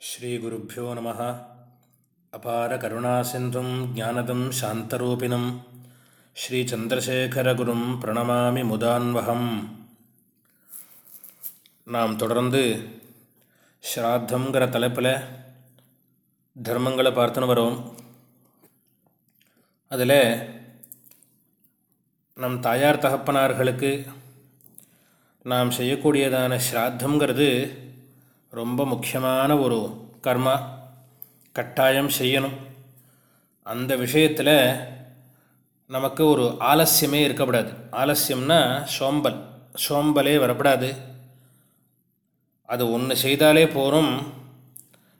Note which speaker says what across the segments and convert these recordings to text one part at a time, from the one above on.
Speaker 1: ஸ்ரீகுருப்போ நம அபார கருணாசிந்தும் ஜானதம் சாந்தரூபிணம் ஸ்ரீச்சந்திரசேகரகுரும் பிரணமாமி முதான்வகம் நாம் தொடர்ந்து ஸ்ராத்தங்கிற தலைப்பில் தர்மங்களை பார்த்துன்னு வரோம். அதில் நம் தாயார் தகப்பனார்களுக்கு நாம் செய்யக்கூடியதான ஸ்ராத்தங்கிறது ரொம்ப முக்கியமான ஒரு கர்மா. கட்டாயம் செய்யணும். அந்த விஷயத்தில் நமக்கு ஒரு ஆலசியமே இருக்கக்கூடாது ஆலசியம்னா சோம்பல். சோம்பலே வரப்படாது. அது ஒன்று செய்தாலே போகிறோம்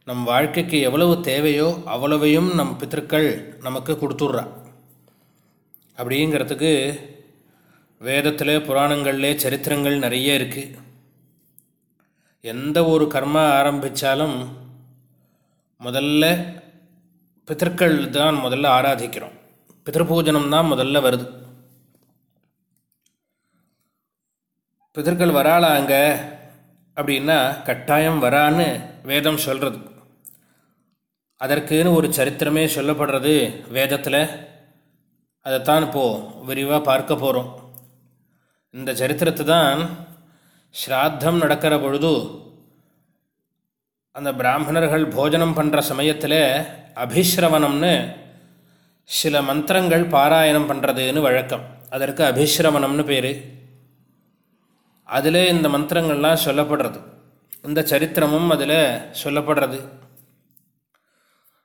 Speaker 1: நம் வாழ்க்கைக்கு எவ்வளவு தேவையோ அவ்வளவையும் நம் பித்திருக்கள் நமக்கு கொடுத்துட்றா. அப்படிங்கிறதுக்கு வேதத்தில் புராணங்களில் சரித்திரங்கள் நிறைய இருக்குது எந்த ஒரு கர்மா ஆரம்பித்தாலும் முதல்ல பித்தர்கள் தான் முதல்ல ஆராதிக்கிறோம். பிதற்பூஜனம் தான் முதல்ல வருது. பிதர்கள் வராளாங்க அப்படின்னா கட்டாயம் வரான்னு வேதம் சொல்கிறது அதற்குன்னு ஒரு சரித்திரமே சொல்லப்படுறது வேதத்தில். அதைத்தான் இப்போது விரிவாக பார்க்க போகிறோம் இந்த சரித்திரத்தை தான் ஸ்ராத்தம் நடக்கிற பொழுது அந்த பிராமணர்கள் போஜனம் பண்ணுற சமயத்தில் அபிஸ்ரவணம்னு சில மந்திரங்கள் பாராயணம் பண்ணுறதுன்னு வழக்கம். அதற்கு அபிஸ்ரவணம்னு பேர். அதில் இந்த மந்திரங்கள்லாம் சொல்லப்படுறது. இந்த சரித்திரமும் அதில் சொல்லப்படுறது.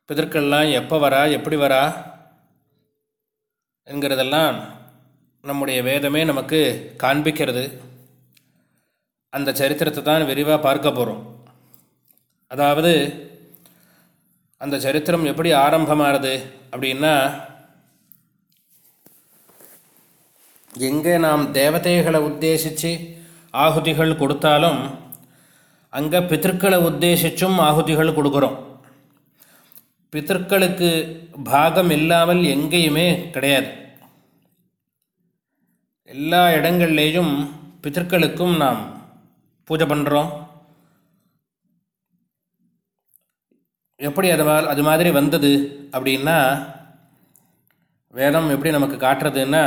Speaker 1: பிதற்கள்லாம் எப்போ வரா எப்படி வரா என்கிறதெல்லாம் நம்முடைய வேதமே நமக்கு காண்பிக்கிறது. அந்த சரித்திரத்தை தான் விரிவாக பார்க்க போகிறோம் அதாவது அந்த சரித்திரம் எப்படி ஆரம்பமாகுது அப்படின்னா எங்கே நாம் தேவதைகளை உத்தேசித்து ஆகுதிகள் கொடுத்தாலும் அங்கே பித்திருக்களை உத்தேசிச்சும் ஆகுதிகள் கொடுக்குறோம். பித்திருக்களுக்கு பாகம் இல்லாமல் எங்கேயுமே கிடையாது. எல்லா இடங்கள்லேயும் பித்திருக்களுக்கும் நாம் பூஜை பண்ணுறோம் எப்படி அது அது மாதிரி வந்தது அப்படின்னா வேதம் எப்படி நமக்கு காட்டுறதுன்னா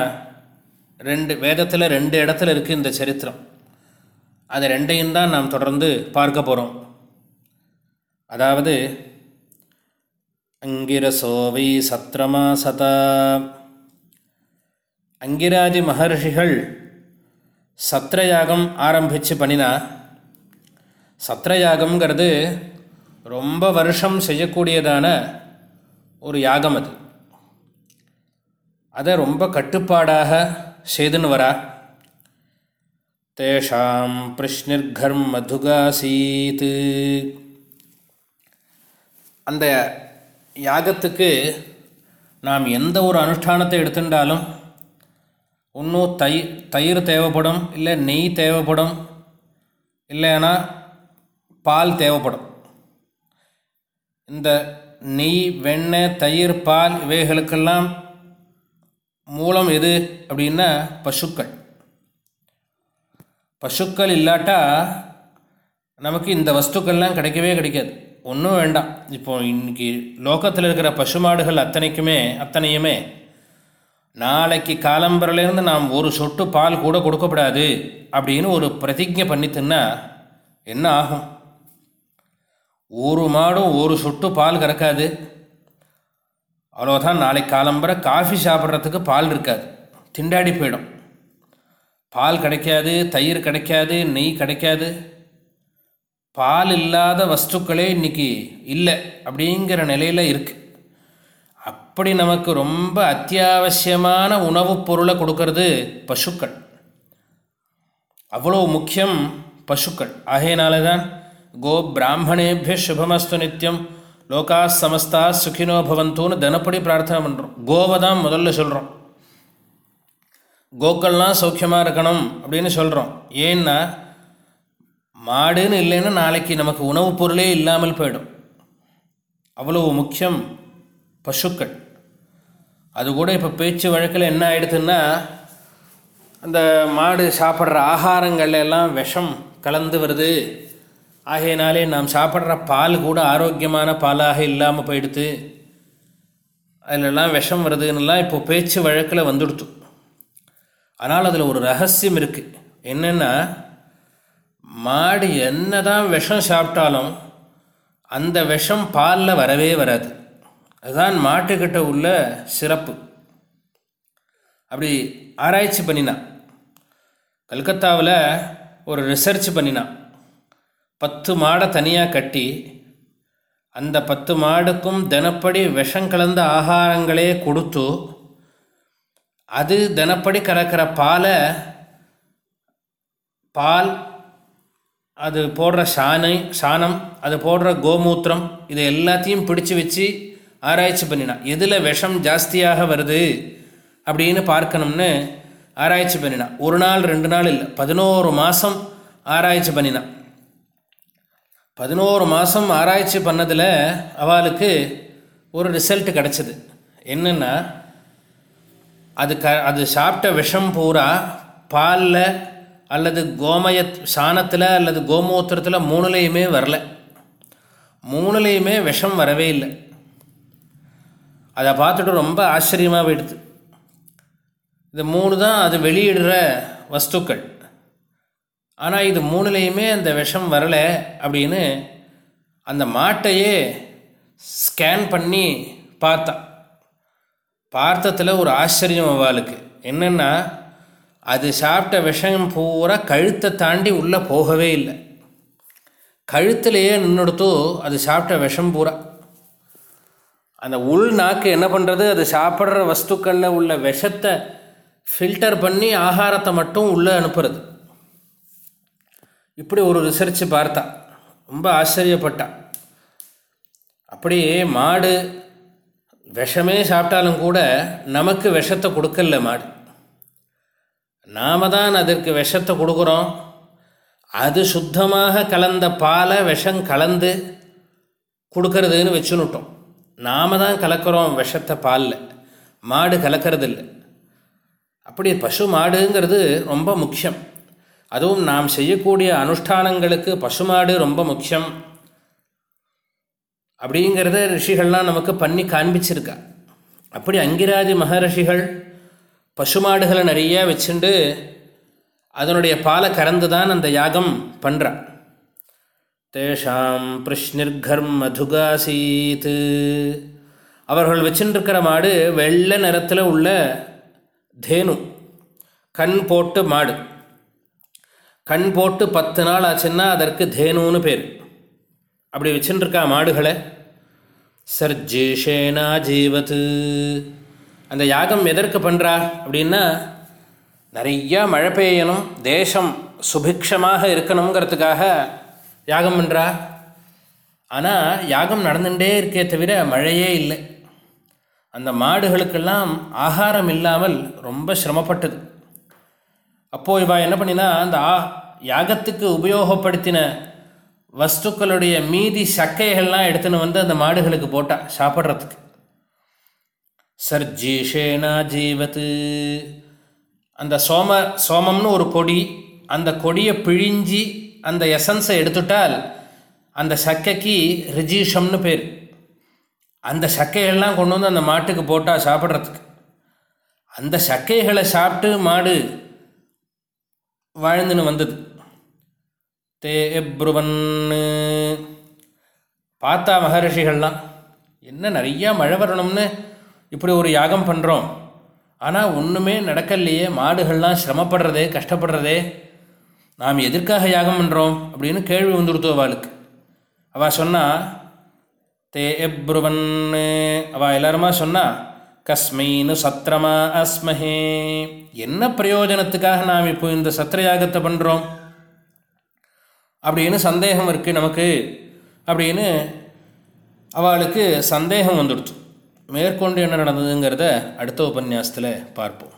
Speaker 1: ரெண்டு வேதத்தில் ரெண்டு இடத்துல இருக்குது இந்த சரித்திரம். அது ரெண்டையும் தான் நாம் தொடர்ந்து பார்க்க போகிறோம் அதாவது அங்கிரசோவை சத்ரமா சதா. அங்கிராதி மகர்ஷிகள் சத்திரயாகம் ஆரம்பித்து பண்ணினா சத்திரயாகம்ங்கிறது ரொம்ப வருஷம் செய்யக்கூடியதான ஒரு யாகம் அது. அதை ரொம்ப கட்டுப்பாடாக செய்துன்னு வரா. தேஷாம் பிரஷ்னிர்கர் மதுகாசீத்து அந்த யாகத்துக்கு நாம் எந்த ஒரு அனுஷ்டானத்தை எடுத்துட்டாலும் இன்னும் தை தயிர் தேவைப்படும் இல்லை நெய் தேவைப்படும் இல்லைன்னா பால் தேவைப்படும். இந்த நெய் வெண்ணெய் தயிர் பால் இவைகளுக்கெல்லாம் மூலம் எது அப்படின்னா பசுக்கள். பசுக்கள் இல்லாட்டா நமக்கு இந்த வஸ்துக்கள்லாம் கிடைக்கவே கிடைக்காது. ஒன்றும் வேண்டாம். இப்போ இன்றைக்கி லோகத்தில் இருக்கிற பசுமாடுகள் அத்தனைக்குமே அத்தனையுமே நாளைக்கு காலம்பரிலேருந்து நாம் ஒரு சொட்டு பால் கூட கொடுக்கப்படாது அப்படின்னு ஒரு பிரதிஜை பண்ணித்துன்னா என்ன ஆகும்? ஒரு மாடும் ஒரு சொட்டு பால் கறக்காது. அவ்வளோதான் நாளைக்கு காலம்பரை காஃபி சாப்பிட்றதுக்கு பால் இருக்காது. திண்டாடி போயிடும். பால் கிடைக்காது தயிர் கிடைக்காது நெய் கிடைக்காது. பால் இல்லாத வஸ்துக்களே இன்றைக்கி இல்லை அப்படிங்கிற நிலையில் இருக்குது அப்படி நமக்கு ரொம்ப அத்தியாவசியமான உணவுப் பொருளை கொடுக்கறது பசுக்கள். அவ்வளோ முக்கியம் பசுக்கள். ஆகையினால தான் கோ பிராமணேபிய சுபமஸ்து நித்தியம் லோகா சமஸ்தா சுகினோ பவந்தோன்னு தினப்படி பிரார்த்தனை பண்ணுறோம் கோவை தான் முதல்ல சொல்கிறோம் கோக்கள்லாம் சௌக்கியமாக இருக்கணும் அப்படின்னு சொல்கிறோம் ஏன்னா மாடுன்னு இல்லைன்னா நாளைக்கு நமக்கு உணவுப் பொருளே இல்லாமல் போயிடும். அவ்வளோ முக்கியம் பசுக்கள். அது கூட இப்போ பேச்சு வழக்கில் என்ன ஆயிடுதுன்னா அந்த மாடு சாப்பிட்ற ஆகாரங்கள்ல எல்லாம் விஷம் கலந்து வருது. ஆகையினாலே நாம் சாப்பிட்ற பால் கூட ஆரோக்கியமான பாலாக இல்லாமல் போயிடுது. அதிலெல்லாம் விஷம் வருதுன்னெலாம் இப்போ பேச்சு வழக்கில் வந்துடுத்து ஆனால் அதில் ஒரு ரகசியம் இருக்குது என்னென்னா மாடு என்ன தான் விஷம் சாப்பிட்டாலும் அந்த விஷம் பாலில் வரவே வராது. அதுதான் மாட்டுக்கிட்ட உள்ள சிறப்பு. அப்படி ஆராய்ச்சி பண்ணினான் கல்கத்தாவில் ஒரு ரிசர்ச் பண்ணினான் பத்து மாடை தனியாக கட்டி அந்த பத்து மாடுக்கும் தினப்படி விஷம் கலந்த ஆகாரங்களே கொடுத்து அது தினப்படி கறக்கிற பாலை பால் அது போடுற சாணை சாணம் அது போடுற கோமூத்திரம் இது எல்லாத்தையும் பிடிச்சி வச்சு ஆராய்ச்சி பண்ணினான் எதில் விஷம் ஜாஸ்தியாக வருது அப்படின்னு பார்க்கணும்னு ஆராய்ச்சி பண்ணினான் ஒரு நாள் ரெண்டு நாள் இல்லை பதினோரு மாதம் ஆராய்ச்சி பண்ணினான் பதினோரு மாதம் ஆராய்ச்சி பண்ணதில் அவளுக்கு ஒரு ரிசல்ட் கிடச்சிது. என்னென்னா அது க அது சாப்பிட்ட விஷம் பூரா பாலில் அல்லது கோமய சாணத்தில் அல்லது கோமூத்திரத்தில் மூணுலேயுமே வரல. மூணுலேயுமே விஷம் வரவே இல்லை. அதை பார்த்துட்டு ரொம்ப ஆச்சரியமாக போயிடுது. இது மூணு தான் அது வெளியிடுற வஸ்துக்கள். ஆனால் இது மூணுலேயுமே அந்த விஷம் வரலை அப்படின்னு அந்த மாட்டையே ஸ்கேன் பண்ணி பார்த்தா. பார்த்ததில் ஒரு ஆச்சரியம் அவளுக்கு. என்னென்னா அது சாப்பிட்ட விஷம் பூரா கழுத்தை தாண்டி உள்ளே போகவே இல்லை. கழுத்திலேயே நின்றுடுத்தோ அது சாப்பிட்ட விஷம் பூரா. அந்த உள் நாக்கு என்ன பண்ணுறது அது சாப்பிட்ற வஸ்துக்களில் உள்ள விஷத்தை ஃபில்டர் பண்ணி ஆகாரத்தை மட்டும் உள்ளே அனுப்புறது. இப்படி ஒரு ரிசர்ச் பார்த்தா ரொம்ப ஆச்சரியப்பட்டா. அப்படியே மாடு விஷமே சாப்பிட்டாலும் கூட நமக்கு விஷத்தை கொடுக்கல மாடு. நாம தான் அதற்கு விஷத்தை கொடுக்குறோம். அது சுத்தமாக கலந்த பாலை விஷம் கலந்து கொடுக்கறதுன்னு வச்சுன்னுட்டோம். நாம தான் கலக்கிறோம் விஷத்தை பாலில். மாடு கலக்கிறது அப்படி பசு மாடுங்கிறது ரொம்ப முக்கியம். அதுவும் நாம் செய்யக்கூடிய அனுஷ்டானங்களுக்கு பசுமாடு ரொம்ப முக்கியம். அப்படிங்கிறத ரிஷிகள்லாம் நமக்கு பண்ணி காண்பிச்சிருக்கா. அப்படி அங்கிராதி மகரிஷிகள் பசுமாடுகளை நிறையா வச்சுண்டு அதனுடைய பாலை கறந்து தான் அந்த யாகம் பண்ணுறான் தேஷாம் பிருஷ்ணிர்கர் மதுகாசீத். அவர்கள் வச்சுருக்கிற மாடு வெள்ளை நிறத்தில் உள்ள தேனு. கண் போட்டு மாடு. கண் போட்டு பத்து நாள் ஆச்சுன்னா அதற்கு தேனுன்னு பேர். அப்படி வச்சுருக்கா மாடுகளை. சர்ஜேஷேனா ஜீவத்து. அந்த யாகம் எதற்கு பண்ணுறா அப்படின்னா நிறையா மழை பெய்யணும் தேசம் சுபிக்ஷமாக இருக்கணுங்கிறதுக்காக யாகம் பண்ணுறா ஆனால் யாகம் நடந்துகிட்டே இருக்கே தவிர மழையே இல்லை. அந்த மாடுகளுக்கெல்லாம் ஆகாரம் இல்லாமல் ரொம்ப சிரமப்பட்டது. அப்போது இவா என்ன பண்ணினா அந்த ஆ யாகத்துக்கு உபயோகப்படுத்தின வஸ்துக்களுடைய மீதி சக்கைகள்லாம் எடுத்துன்னு வந்து அந்த மாடுகளுக்கு போட்டா சாப்பிட்றதுக்கு. சர்ஜீஷேனா ஜீவத்து. அந்த சோம சோமம்னு ஒரு கொடி அந்த கொடியை பிழிஞ்சி அந்த எசன்ஸை எடுத்துட்டால் அந்த சக்கைக்கு ரிஜீஷம்னு பேர். அந்த சக்கைகள்லாம் கொண்டு வந்து அந்த மாட்டுக்கு போட்டால் சாப்பிட்றதுக்கு. அந்த சக்கைகளை சாப்பிட்டு மாடு வாழ்ந்துன்னு வந்தது. தே எப்ருவன்னு பார்த்தா மகரிஷிகள்லாம் என்ன நிறையா மழை வரணும்னு இப்படி ஒரு யாகம் பண்ணுறோம் ஆனால் ஒன்றுமே நடக்கலையே மாடுகள்லாம் சிரமப்படுறதே கஷ்டப்படுறதே. நாம் எதற்காக யாகம் பண்ணுறோம் அப்படின்னு கேள்வி வந்துடுத்து அவளுக்கு. அவள் சொன்னால் தே எப்ருவன்னு. அவள் எல்லாருமா சொன்னால் கஸ்மைனு சத்திரமா அஸ்மஹே. என்ன பிரயோஜனத்துக்காக நாம் இப்போ இந்த சத்திர யாகத்தை பண்ணுறோம் அப்படின்னு சந்தேகம் இருக்குது நமக்கு. அப்படின்னு அவளுக்கு சந்தேகம் வந்துடுச்சு மேற்கொண்டு என்ன நடந்ததுங்கிறத அடுத்த உபன்யாசத்தில் பார்ப்போம்.